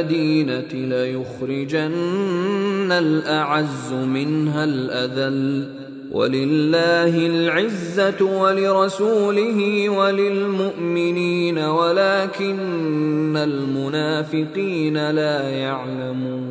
إلى المدينة ليخرجن الأعز منها الأذل ولله العزة ولرسوله وللمؤمنين ولكن المنافقين لا يعلمون.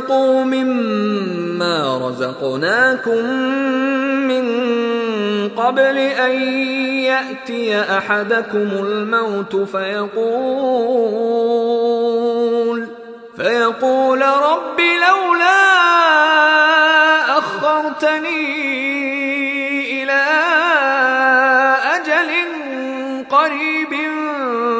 وانفقوا مما رزقناكم من قبل أن يأتي أحدكم الموت فيقول فيقول رب لولا أخرتني إلى أجل قريب